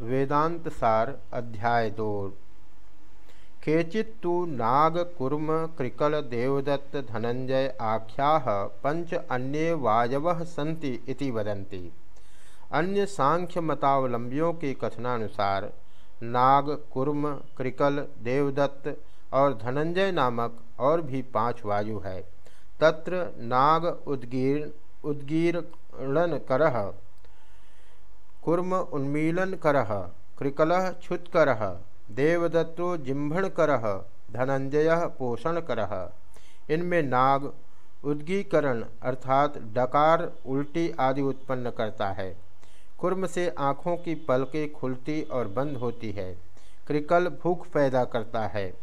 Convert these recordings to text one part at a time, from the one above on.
वेदांत सार अध्याय दो। केचित्तु नाग कुर्म कृकल देवदत्त धनंजय आख्या पंच अन्ये वायव सन्ति इति वदन्ति। अन्य सांख्य मतावलंबियों के कथनानुसार नाग कुर्म कृकल देवदत्त और धनंजय नामक और भी पाँच वायु है। तत्र नाग उद्गीर उद्गीरण कर कुर्म उन्मीलन कर कृकल छुत्कर, देवदत्तो जिम्भणकर धनंजय पोषणकर इनमें नाग, उद्गीकरण अर्थात डकार, उल्टी आदि उत्पन्न करता है। कुर्म से आँखों की पलकें खुलती और बंद होती है। क्रिकल भूख पैदा करता है।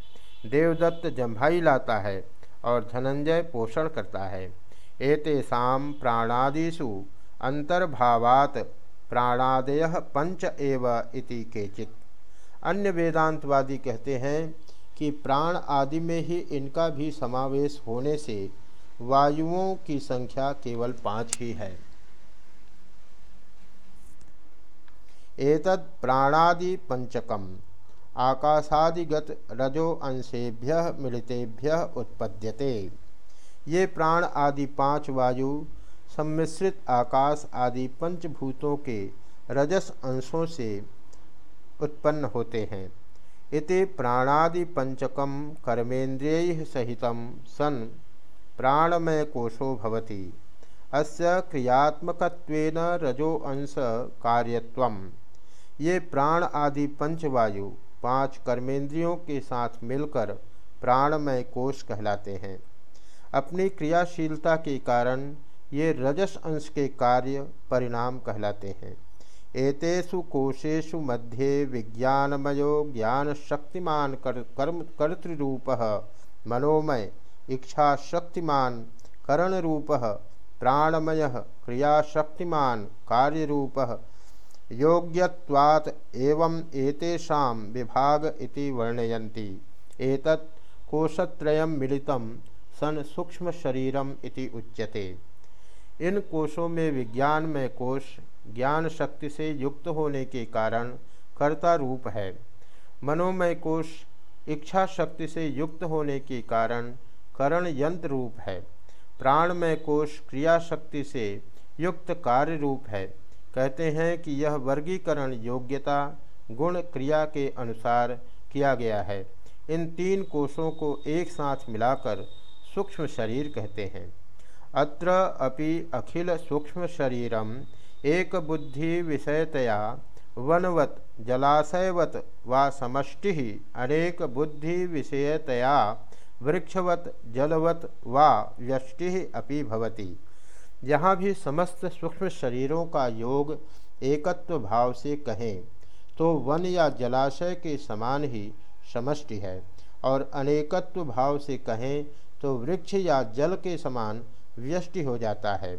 देवदत्त जम्भाई लाता है और धनंजय पोषण करता है। एतेषाम प्राणादिषु अंतर्भावात प्राणादय पंच एव इति केचित। अन्य वेदांतवादी कहते हैं कि प्राण आदि में ही इनका भी समावेश होने से वायुओं की संख्या केवल पाँच ही है। एतद प्राणादि पंचकम, आकाशादिगत रजो अंशेभ्य मिलितेभ्य उत्पद्यते। ये प्राण आदि पाँच वायु सम्मिश्रित आकाश आदि पंचभूतों के रजस अंशों से उत्पन्न होते हैं। इति प्राणादि पंचकम कर्मेन्द्रिय सहित सन प्राणमय कोशो भवति। अस्य क्रियात्मकत्वेन रजो अंश कार्यत्वम। ये प्राण आदि पंचवायु पाँच कर्मेंद्रियों के साथ मिलकर प्राणमय कोश कहलाते हैं। अपनी क्रियाशीलता के कारण ये रजस अंश के कार्य परिणाम कहलाते हैं। एतेषु कोशेषु मध्ये विज्ञानमयो ज्ञानशक्तिमान कर, कर्म कर्तृरूपः मनोमय इच्छाशक्तिमान करणरूपः प्राणमयः क्रियाशक्तिमान कार्यरूपः योग्यत्वात् एवं एतेषां विभाग इति वर्णयन्ति। एतत् कोशत्रयं मिलितं सन सूक्ष्म शरीरम इति उच्यते। इन कोशों में विज्ञान में कोश ज्ञान शक्ति से युक्त होने के कारण कर्ता रूप है। मनोमय कोश इच्छा शक्ति से युक्त होने के कारण करण यंत्र रूप है। प्राणमय कोश क्रिया शक्ति से युक्त कार्य रूप है। कहते हैं कि यह वर्गीकरण योग्यता, गुण क्रिया के अनुसार किया गया है। इन तीन कोशों को एक साथ मिलाकर सूक्ष्म शरीर कहते हैं। अत्र अपि अखिल सूक्ष्म शरीरम एक बुद्धि विषयतया वनवत, जलाशयवत व समष्टि अनेक बुद्धि विषयतया वृक्षवत, जलवत व व्यष्टि अपि भवति। यहाँ भी समस्त सूक्ष्म शरीरों का योग एकत्व भाव से कहें तो वन या जलाशय के समान ही समष्टि है। और अनेकत्व भाव से कहें तो वृक्ष या जल के समान व्यष्टि हो जाता है।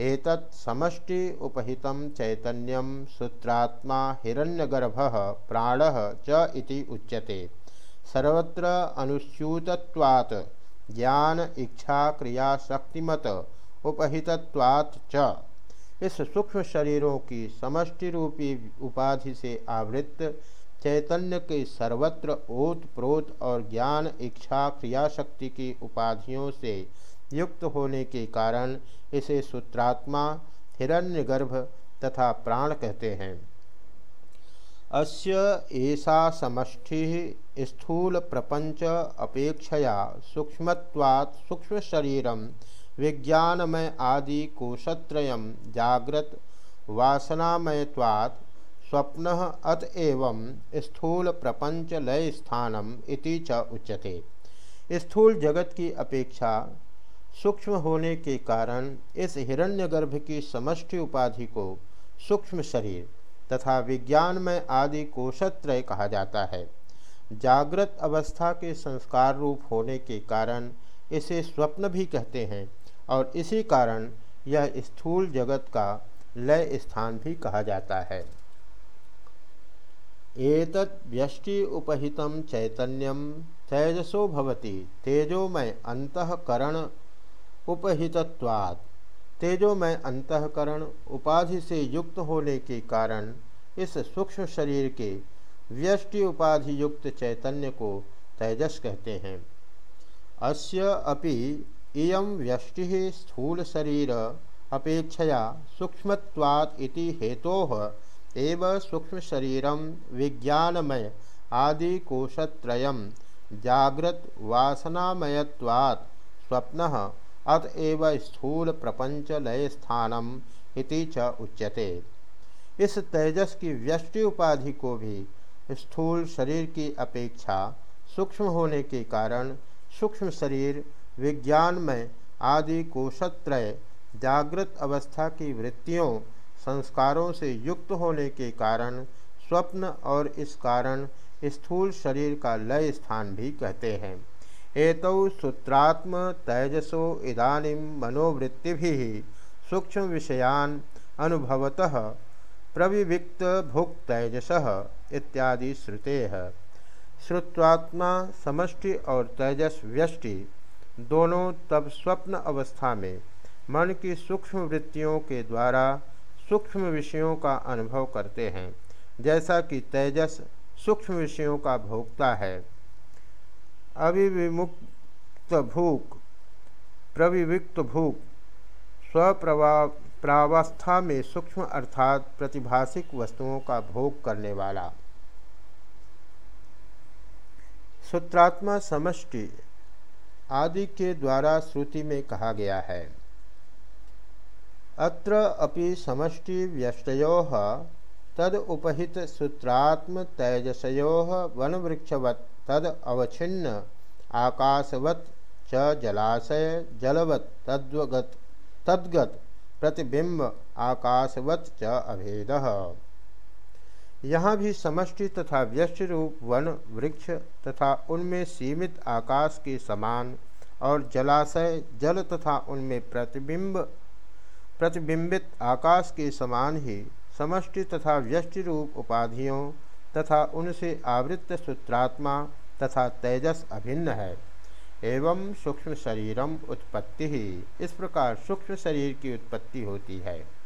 एतत् समष्टि उपहित चैतन्यम सूत्रात्मा हिरण्यगर्भ प्राण च इति उच्यते। सर्वत्र अनुच्यूतत्वात् ज्ञान, इच्छा, क्रिया, शक्तिमत उपहितत्वात् च। इस सूक्ष्म शरीरों की समष्टि रूपी उपाधि से आवृत्त चैतन्य के सर्वत्र ओत प्रोत और ज्ञान, इच्छा क्रिया शक्ति की उपाधियों से युक्त होने के कारण इसे सूत्रात्मा, हिरण्यगर्भ तथा प्राण कहते हैं। अस्य ऐसा समष्टि स्थूल प्रपंच अपेक्षया सूक्ष्मत्वात् सूक्ष्म शरीरम विज्ञानमय आदि कोशत्रय जागृत वासनामयत्वात् स्वप्न अतएव स्थूल प्रपंच लय स्थानम इति च उच्यते। स्थूल जगत की अपेक्षा सूक्ष्म होने के कारण इस हिरण्यगर्भ की समष्टि उपाधि को सूक्ष्म शरीर तथा विज्ञान में आदि कोशत्रय कहा जाता है। जागृत अवस्था के संस्कार रूप होने के कारण इसे स्वप्न भी कहते हैं और इसी कारण यह स्थूल जगत का लय स्थान भी कहा जाता है। एतत् व्यष्टि उपहितम चैतन्यम तेजसो भवति, तेजोमय अंतकरण उपहितत्वात्। तेजोमय अंतकरण उपाधि से युक्त होने के कारण इस सूक्ष्म शरीर के व्यष्टि उपाधि युक्त चैतन्य को तेजस कहते हैं। अस्य अपि इयं व्यष्टि स्थूल शरीर अपेक्षया सूक्ष्मत्वात् इति हेतोः एव सूक्ष्म शरीरम विज्ञानमय आदि कोशत्रयम जागृत वासनामयत्वात् स्वप्न अतएव स्थूल प्रपंच लय स्थानम इति च उच्यते। इस तेजस की व्यष्टि उपाधि को भी स्थूल शरीर की अपेक्षा सूक्ष्म होने के कारण सूक्ष्म शरीर, विज्ञानमय आदि कोशत्रय, जागृत अवस्था की वृत्तियों, संस्कारों से युक्त होने के कारण स्वप्न और इस कारण स्थूल शरीर का लय स्थान भी कहते हैं। एतौ सूत्रात्म तेजसो इदानीम मनोवृत्ति सूक्ष्म विषयान अनुभवतः प्रविविक्त भुक तैजस इत्यादि श्रुते। है श्रुत्वात्मा, समष्टि और तेजस व्यष्टि दोनों तब स्वप्न अवस्था में मन की सूक्ष्म वृत्तियों के द्वारा सूक्ष्म विषयों का अनुभव करते हैं, जैसा कि तेजस सूक्ष्म विषयों का भोगता है। अविविमुक्त भूक प्रविविक्त भूक स्वप्रवा, प्रावस्था में सूक्ष्म अर्थात प्रतिभाषिक वस्तुओं का भोग करने वाला। सूत्रात्मा समष्टि आदि के द्वारा श्रुति में कहा गया है। अत्र अपि समष्टि व्यष्टयो तद उपहित सूत्रात्म तैजसयो, वनवृक्षवत् तद अवच्छिन्न। आकाशवत् च जलाशय जलवत् तद्वगत तद्गत प्रतिबिंब आकाशवत च अभेद। यहाँ भी समष्टि तथा व्यष्टि रूप वन वृक्ष तथा उनमें सीमित आकाश के समान और जलाशय जल तथा उनमें प्रतिबिंब प्रतिबिंबित आकाश के समान ही समष्टि तथा व्यष्टि रूप उपाधियों तथा उनसे आवृत्त सूत्रात्मा तथा तेजस अभिन्न है। एवं सूक्ष्म शरीरम उत्पत्ति ही। इस प्रकार सूक्ष्म शरीर की उत्पत्ति होती है।